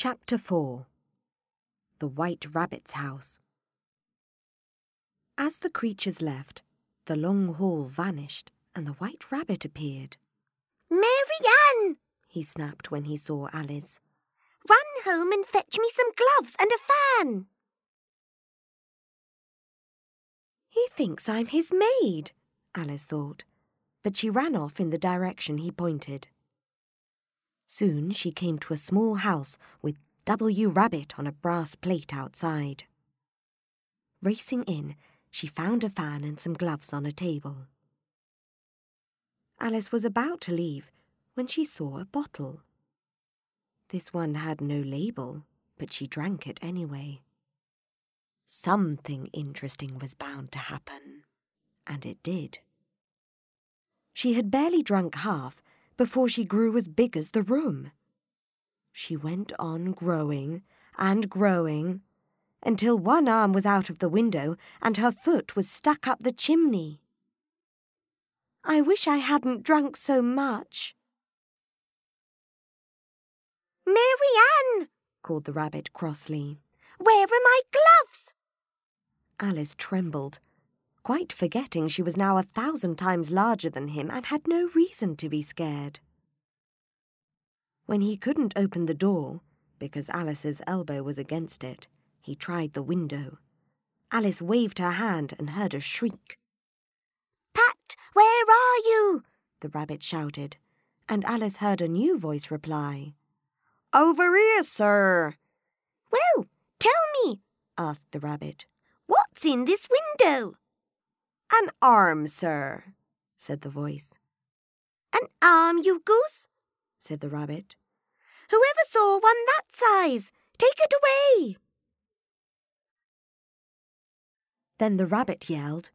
Chapter 4 The White Rabbit's House As the creatures left, the long hall vanished and the White Rabbit appeared. Mary Ann! He snapped when he saw Alice. Run home and fetch me some gloves and a fan. He thinks I'm his maid, Alice thought, but she ran off in the direction he pointed. Soon she came to a small house with W. Rabbit on a brass plate outside. Racing in, she found a fan and some gloves on a table. Alice was about to leave when she saw a bottle. This one had no label, but she drank it anyway. Something interesting was bound to happen, and it did. She had barely drunk half before she grew as big as the room. She went on growing and growing until one arm was out of the window and her foot was stuck up the chimney. I wish I hadn't drunk so much. Mary Ann! called the rabbit crossly. Where are my gloves? Alice trembled, quite forgetting she was now a thousand times larger than him and had no reason to be scared. When he couldn't open the door, because Alice's elbow was against it, he tried the window. Alice waved her hand and heard a shriek. Pat, where are you? the rabbit shouted, and Alice heard a new voice reply. Over here, sir. Well, tell me, asked the rabbit. What's in this window? An arm, sir, said the voice. An arm, you goose, said the rabbit. Whoever saw one that size? Take it away. Then the rabbit yelled,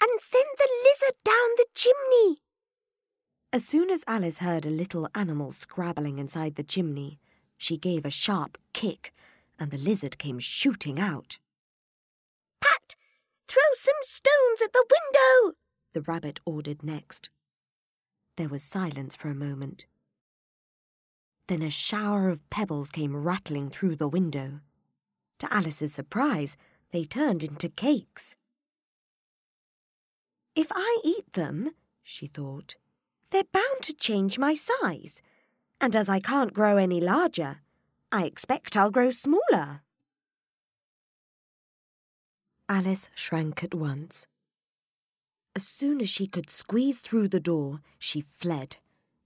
And send the lizard down the chimney. As soon as Alice heard a little animal scrabbling inside the chimney, she gave a sharp kick, and the lizard came shooting out. Stones at the window, the rabbit ordered next. There was silence for a moment. Then a shower of pebbles came rattling through the window. To Alice's surprise, they turned into cakes. If I eat them, she thought, they're bound to change my size. And as I can't grow any larger, I expect I'll grow smaller. Alice shrank at once. As soon as she could squeeze through the door, she fled,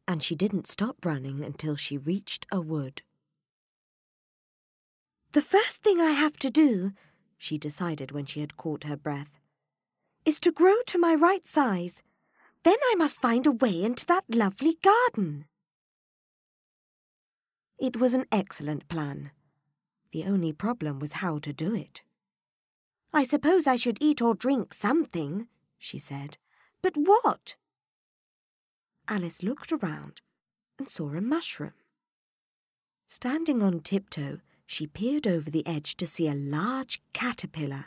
and she didn't stop running until she reached a wood. The first thing I have to do, she decided when she had caught her breath, is to grow to my right size. Then I must find a way into that lovely garden. It was an excellent plan. The only problem was how to do it. I suppose I should eat or drink something, she said. But what? Alice looked around and saw a mushroom. Standing on tiptoe, she peered over the edge to see a large caterpillar,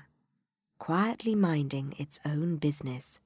quietly minding its own business.